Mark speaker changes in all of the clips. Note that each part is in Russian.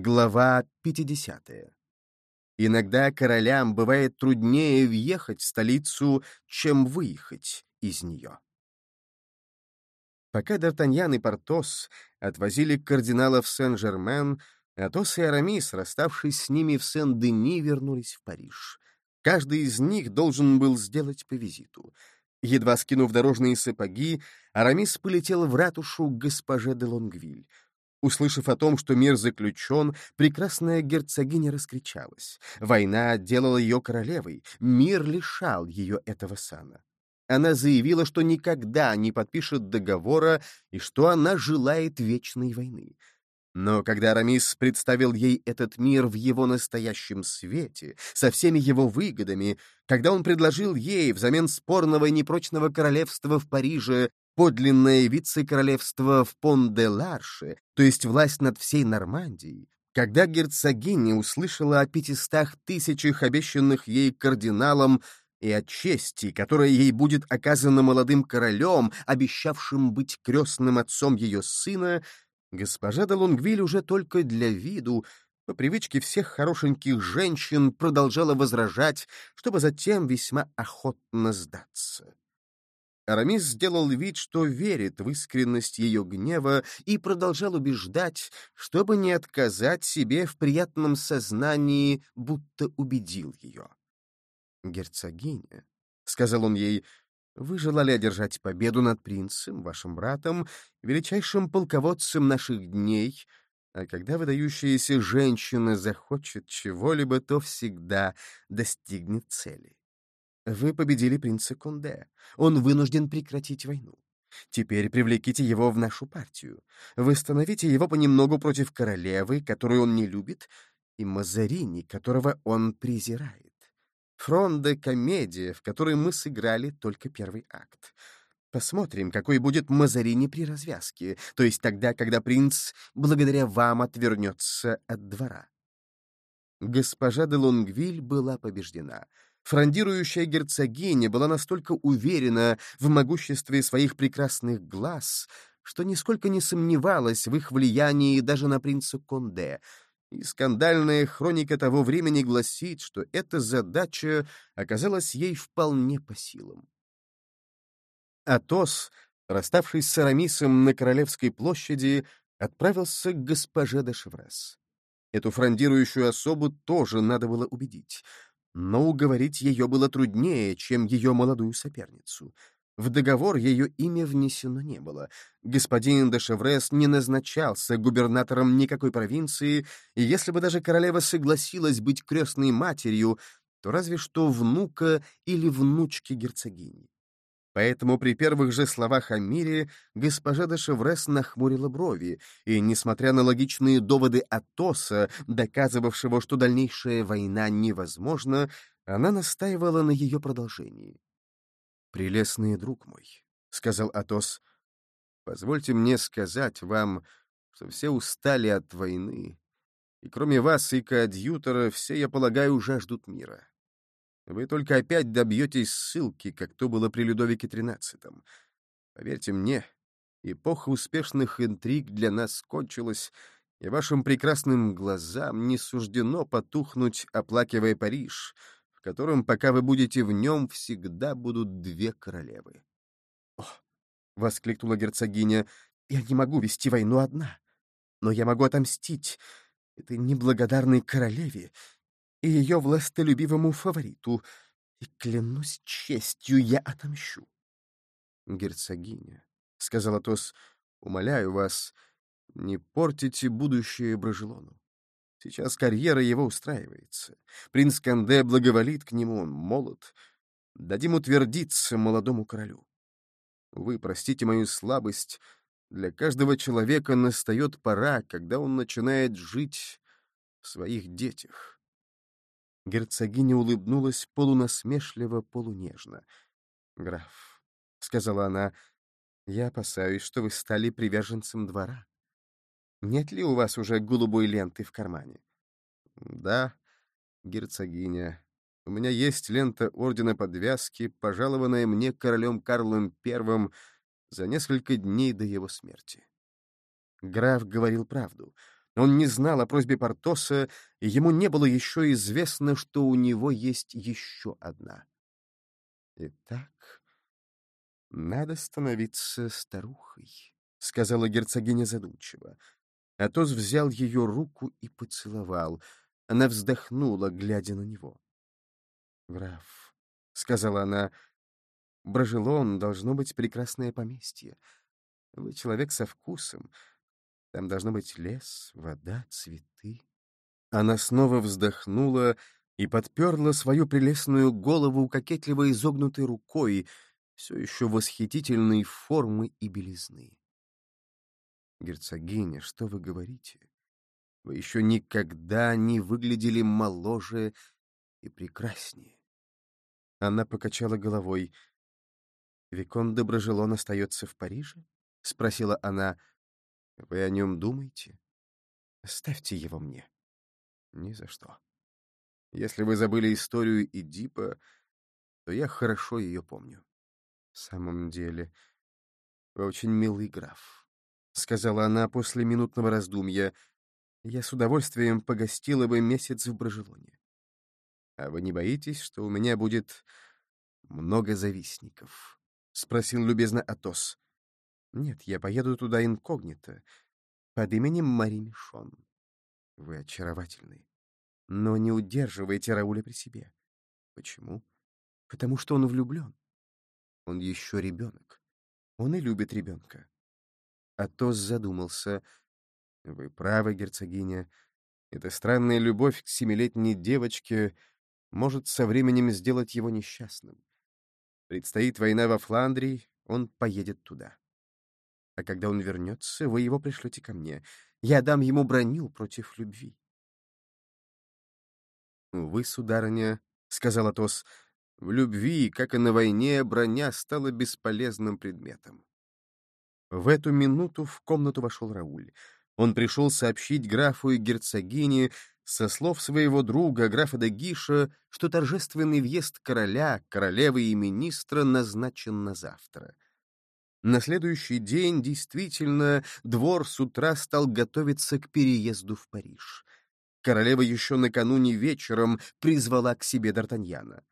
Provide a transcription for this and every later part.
Speaker 1: Глава 50. Иногда королям бывает труднее въехать в столицу, чем выехать из нее. Пока Д'Артаньян и Портос отвозили кардиналов Сен-Жермен, Атос и Арамис, расставшись с ними в Сен-Дени, вернулись в Париж. Каждый из них должен был сделать по визиту. Едва скинув дорожные сапоги, Арамис полетел в ратушу к госпоже де Лонгвиль. Услышав о том, что мир заключен, прекрасная герцогиня раскричалась. Война делала ее королевой, мир лишал ее этого сана. Она заявила, что никогда не подпишет договора и что она желает вечной войны. Но когда Арамис представил ей этот мир в его настоящем свете, со всеми его выгодами, когда он предложил ей взамен спорного и непрочного королевства в Париже подлинное вице-королевство в Пон-де-Ларше, то есть власть над всей Нормандией, когда герцогиня услышала о пятистах тысячах обещанных ей кардиналом и о чести, которая ей будет оказана молодым королем, обещавшим быть крестным отцом ее сына, госпожа де Лонгвиль уже только для виду, по привычке всех хорошеньких женщин, продолжала возражать, чтобы затем весьма охотно сдаться. Арамис сделал вид, что верит в искренность ее гнева и продолжал убеждать, чтобы не отказать себе в приятном сознании, будто убедил ее. «Герцогиня», — сказал он ей, — «вы желали одержать победу над принцем, вашим братом, величайшим полководцем наших дней, а когда выдающаяся женщина захочет чего-либо, то всегда достигнет цели. Вы победили принца Конде. Он вынужден прекратить войну. Теперь привлеките его в нашу партию. Восстановите его понемногу против королевы, которую он не любит, и Мазарини, которого он презирает. Фронда — комедия, в которой мы сыграли только первый акт. Посмотрим, какой будет Мазарини при развязке, то есть тогда, когда принц, благодаря вам, отвернется от двора. Госпожа де Лонгвиль была побеждена — Фрондирующая герцогиня была настолько уверена в могуществе своих прекрасных глаз, что нисколько не сомневалась в их влиянии даже на принца Конде, и скандальная хроника того времени гласит, что эта задача оказалась ей вполне по силам. Атос, расставшись с Арамисом на Королевской площади, отправился к госпоже де Шеврес. Эту фрондирующую особу тоже надо было убедить — но уговорить ее было труднее, чем ее молодую соперницу. В договор ее имя внесено не было. Господин де Шеврес не назначался губернатором никакой провинции, и если бы даже королева согласилась быть крестной матерью, то разве что внука или внучки герцогини. Поэтому при первых же словах о мире госпожа де Шеврес нахмурила брови, и, несмотря на логичные доводы Атоса, доказывавшего, что дальнейшая война невозможна, она настаивала на ее продолжении. «Прелестный друг мой», — сказал Атос, — «позвольте мне сказать вам, что все устали от войны, и кроме вас и коадьютора все, я полагаю, жаждут мира. Вы только опять добьетесь ссылки, как то было при Людовике XIII. Поверьте мне, эпоха успешных интриг для нас кончилась, и вашим прекрасным глазам не суждено потухнуть, оплакивая Париж, в котором, пока вы будете в нем, всегда будут две королевы. — О! — воскликнула герцогиня. — Я не могу вести войну одна, но я могу отомстить этой неблагодарной королеве и ее властолюбивому фавориту, и, клянусь честью, я отомщу. — Герцогиня, — сказал Атос, — умоляю вас, не портите будущее Брожелону. Сейчас карьера его устраивается. Принц Канде благоволит к нему, он молод. Дадим утвердиться молодому королю. Вы простите мою слабость. Для каждого человека настает пора, когда он начинает жить в своих детях. Герцогиня улыбнулась полунасмешливо, полунежно. «Граф», — сказала она, — «я опасаюсь, что вы стали приверженцем двора. Нет ли у вас уже голубой ленты в кармане?» «Да, герцогиня. У меня есть лента Ордена Подвязки, пожалованная мне королем Карлом I за несколько дней до его смерти». Граф говорил правду. Он не знал о просьбе Портоса, и ему не было еще известно, что у него есть еще одна. «Итак, надо становиться старухой», — сказала герцогиня задумчиво. Атос взял ее руку и поцеловал. Она вздохнула, глядя на него. «Граф», — сказала она, — «Брожелон должно быть прекрасное поместье. Вы человек со вкусом. Там должно быть лес, вода, цветы». Она снова вздохнула и подперла свою прелестную голову кокетливо изогнутой рукой, все еще восхитительной формы и белизны. «Герцогиня, что вы говорите? Вы еще никогда не выглядели моложе и прекраснее». Она покачала головой. «Викон Доброжелон остается в Париже?» — спросила она. «Вы о нем думаете? Оставьте его мне». «Ни за что. Если вы забыли историю Эдипа, то я хорошо ее помню. В самом деле, вы очень милый граф», — сказала она после минутного раздумья. «Я с удовольствием погостила бы месяц в Брожелоне. А вы не боитесь, что у меня будет много завистников?» — спросил любезно Атос. «Нет, я поеду туда инкогнито, под именем Мари Мишон. Вы очаровательны. Но не удерживайте Рауля при себе. Почему? Потому что он влюблен. Он еще ребенок. Он и любит ребенка. Атос задумался. Вы правы, герцогиня. Эта странная любовь к семилетней девочке может со временем сделать его несчастным. Предстоит война во Фландрии, он поедет туда. А когда он вернется, вы его пришлете ко мне. Я дам ему броню против любви. «Вы, сударыня, — сказал Атос, — в любви, как и на войне, броня стала бесполезным предметом». В эту минуту в комнату вошел Рауль. Он пришел сообщить графу и герцогине со слов своего друга, графа де Гиша, что торжественный въезд короля, королевы и министра назначен на завтра. На следующий день, действительно, двор с утра стал готовиться к переезду в Париж. Королева еще накануне вечером призвала к себе Д'Артаньяна.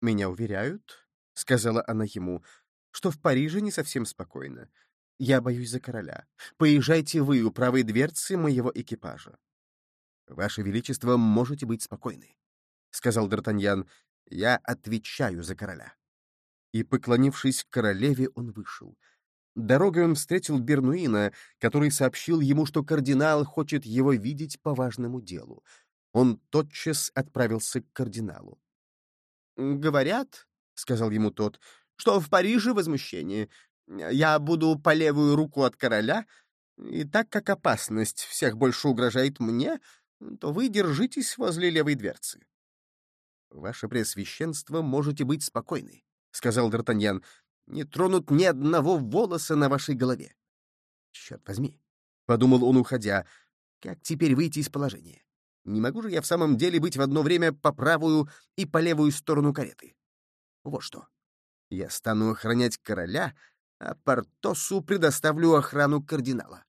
Speaker 1: «Меня уверяют», — сказала она ему, — «что в Париже не совсем спокойно. Я боюсь за короля. Поезжайте вы у правой дверцы моего экипажа. «Ваше Величество, можете быть спокойны», — сказал Д'Артаньян. «Я отвечаю за короля». И, поклонившись королеве, он вышел. Дорогой он встретил Бернуина, который сообщил ему, что кардинал хочет его видеть по важному делу. Он тотчас отправился к кардиналу. «Говорят, — сказал ему тот, — что в Париже возмущение. Я буду по левую руку от короля, и так как опасность всех больше угрожает мне, то вы держитесь возле левой дверцы. — Ваше Преосвященство можете быть спокойны, — сказал Д'Артаньян. — Не тронут ни одного волоса на вашей голове. — Черт возьми, — подумал он, уходя, — как теперь выйти из положения? Не могу же я в самом деле быть в одно время по правую и по левую сторону кареты. Вот что. Я стану охранять короля, а Портосу предоставлю охрану кардинала.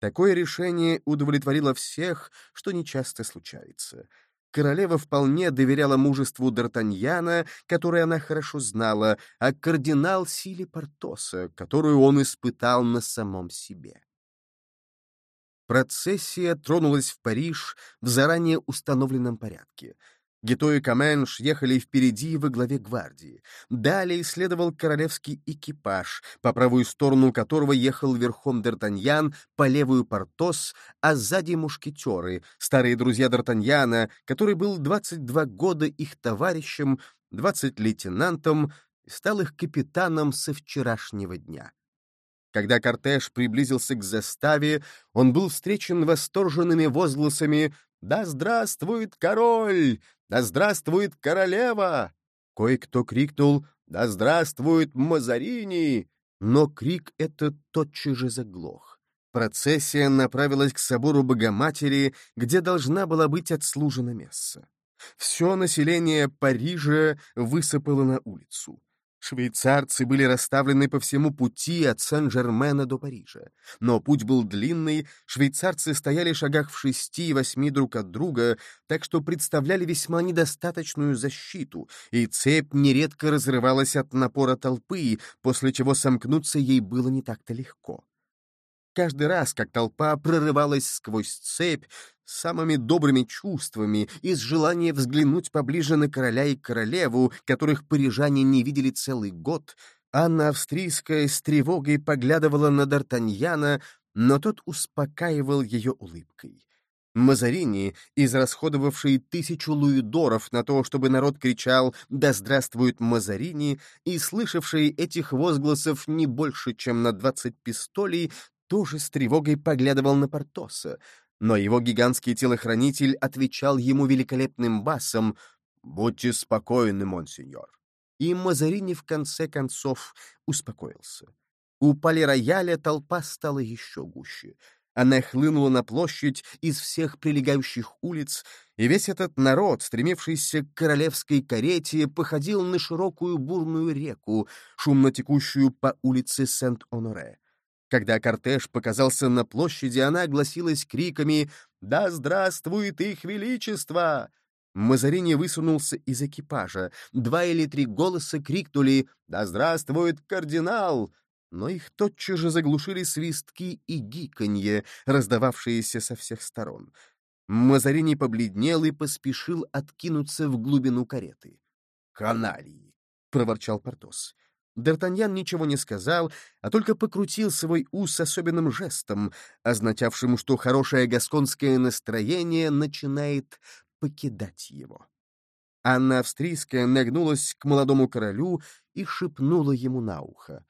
Speaker 1: Такое решение удовлетворило всех, что нечасто случается. Королева вполне доверяла мужеству Д'Артаньяна, которое она хорошо знала, а кардинал — силе Портоса, которую он испытал на самом себе. Процессия тронулась в Париж в заранее установленном порядке — Гито и Каменш ехали впереди во главе гвардии. Далее следовал королевский экипаж, по правую сторону которого ехал верхом Д'Артаньян, по левую Портос, а сзади мушкетеры, старые друзья Д'Артаньяна, который был 22 года их товарищем, 20 лейтенантом стал их капитаном со вчерашнего дня. Когда кортеж приблизился к заставе, он был встречен восторженными возгласами «Да здравствует король! Да здравствует королева!» Кое-кто крикнул «Да здравствует Мазарини!» Но крик этот тотчас же заглох. Процессия направилась к собору Богоматери, где должна была быть отслужена месса. Все население Парижа высыпало на улицу. Швейцарцы были расставлены по всему пути от Сен-Жермена до Парижа. Но путь был длинный, швейцарцы стояли в шагах в шести-восьми друг от друга, так что представляли весьма недостаточную защиту, и цепь нередко разрывалась от напора толпы, после чего сомкнуться ей было не так-то легко. Каждый раз, как толпа прорывалась сквозь цепь, с самыми добрыми чувствами, из желания взглянуть поближе на короля и королеву, которых парижане не видели целый год, Анна Австрийская с тревогой поглядывала на Д'Артаньяна, но тот успокаивал ее улыбкой. Мазарини, израсходовавший тысячу луидоров на то, чтобы народ кричал «Да здравствует Мазарини!» и слышавший этих возгласов не больше, чем на двадцать пистолей, тоже с тревогой поглядывал на Портоса, но его гигантский телохранитель отвечал ему великолепным басом «Будьте спокойны, монсеньор». И Мазарини в конце концов успокоился. У полирояля толпа стала еще гуще. Она хлынула на площадь из всех прилегающих улиц, и весь этот народ, стремившийся к королевской карете, походил на широкую бурную реку, шумно текущую по улице Сент-Оноре. Когда кортеж показался на площади, она огласилась криками «Да здравствует их величество!» Мазарини высунулся из экипажа. Два или три голоса крикнули «Да здравствует кардинал!» Но их тотчас же заглушили свистки и гиканье, раздававшиеся со всех сторон. Мазарини побледнел и поспешил откинуться в глубину кареты. «Каналии!» — проворчал Портос. Д'Артаньян ничего не сказал, а только покрутил свой ус особенным жестом, означавшим, что хорошее гасконское настроение начинает покидать его. Анна Австрийская нагнулась к молодому королю и шепнула ему на ухо.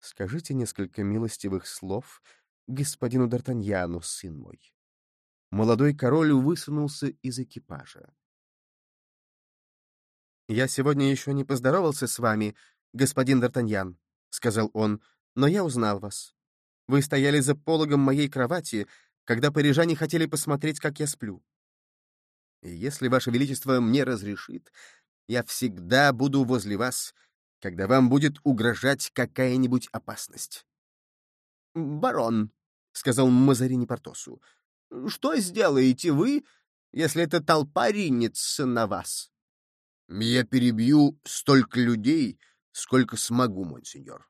Speaker 1: «Скажите несколько милостивых слов господину Д'Артаньяну, сын мой». Молодой король высунулся из экипажа. «Я сегодня еще не поздоровался с вами, господин Д'Артаньян», — сказал он, — «но я узнал вас. Вы стояли за пологом моей кровати, когда парижане хотели посмотреть, как я сплю. Если Ваше Величество мне разрешит, я всегда буду возле вас, когда вам будет угрожать какая-нибудь опасность». «Барон», — сказал Мазарини Портосу, — «что сделаете вы, если эта толпа ринется на вас?» «Я перебью столько людей, сколько смогу, монсеньор.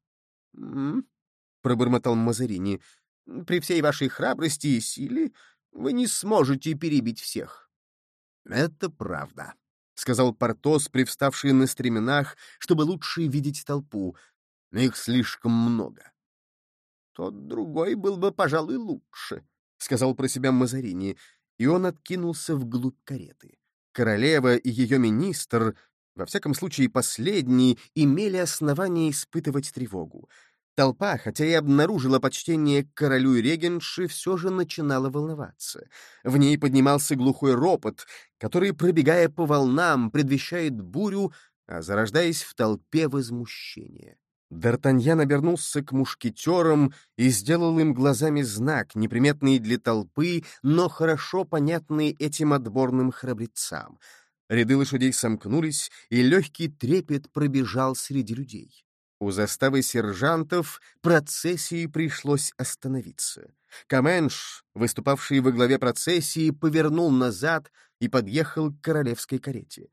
Speaker 1: — пробормотал Мазарини. — При всей вашей храбрости и силе вы не сможете перебить всех. — Это правда, — сказал Портос, привставший на стременах, чтобы лучше видеть толпу. — Их слишком много. — Тот другой был бы, пожалуй, лучше, — сказал про себя Мазарини, и он откинулся вглубь кареты. Королева и ее министр во всяком случае, последние имели основания испытывать тревогу. Толпа, хотя и обнаружила почтение к королю и регенши, все же начинала волноваться. В ней поднимался глухой ропот, который, пробегая по волнам, предвещает бурю, а зарождаясь в толпе возмущения. Д'Артаньян обернулся к мушкетерам и сделал им глазами знак, неприметный для толпы, но хорошо понятный этим отборным храбрецам — Ряды лошадей сомкнулись, и легкий трепет пробежал среди людей. У заставы сержантов процессии пришлось остановиться. Каменш, выступавший во главе процессии, повернул назад и подъехал к королевской карете.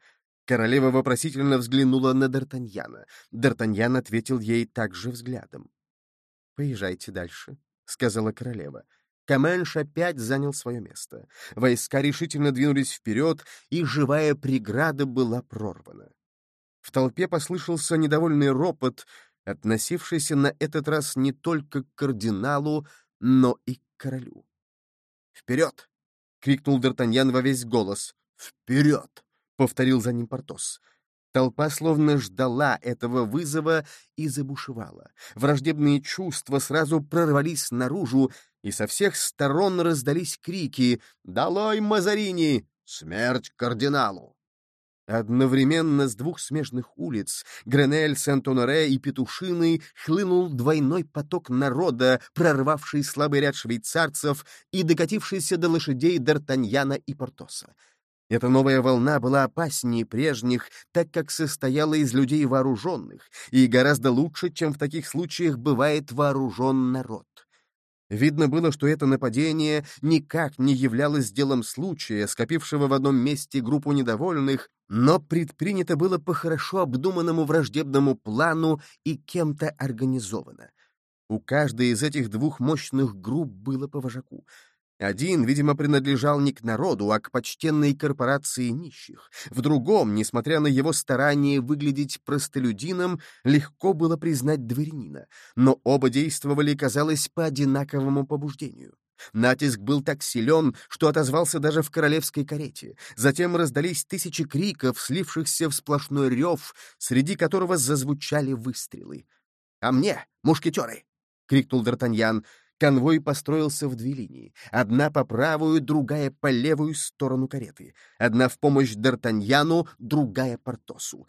Speaker 1: Королева вопросительно взглянула на Д'Артаньяна. Д'Артаньян ответил ей также взглядом. «Поезжайте дальше», — сказала королева. Каменш опять занял свое место. Войска решительно двинулись вперед, и живая преграда была прорвана. В толпе послышался недовольный ропот, относившийся на этот раз не только к кардиналу, но и к королю. «Вперед!» — крикнул Д'Артаньян во весь голос. «Вперед!» — повторил за ним Портос. Толпа словно ждала этого вызова и забушевала. Враждебные чувства сразу прорвались наружу, и со всех сторон раздались крики «Долой Мазарини! Смерть кардиналу!» Одновременно с двух смежных улиц Гренель, Сент-Оноре и Петушины хлынул двойной поток народа, прорвавший слабый ряд швейцарцев и докатившийся до лошадей Д'Артаньяна и Портоса. Эта новая волна была опаснее прежних, так как состояла из людей вооруженных, и гораздо лучше, чем в таких случаях бывает вооружен народ. Видно было, что это нападение никак не являлось делом случая, скопившего в одном месте группу недовольных, но предпринято было по хорошо обдуманному враждебному плану и кем-то организовано. У каждой из этих двух мощных групп было по вожаку. Один, видимо, принадлежал не к народу, а к почтенной корпорации нищих. В другом, несмотря на его старание выглядеть простолюдином, легко было признать дворянина. Но оба действовали, казалось, по одинаковому побуждению. Натиск был так силен, что отозвался даже в королевской карете. Затем раздались тысячи криков, слившихся в сплошной рев, среди которого зазвучали выстрелы. «А мне, мушкетеры!» — крикнул Д'Артаньян. Конвой построился в две линии. Одна по правую, другая по левую сторону кареты. Одна в помощь Д'Артаньяну, другая Портосу.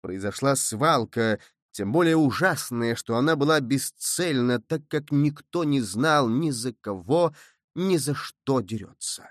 Speaker 1: Произошла свалка, тем более ужасная, что она была бесцельна, так как никто не знал ни за кого, ни за что дерется.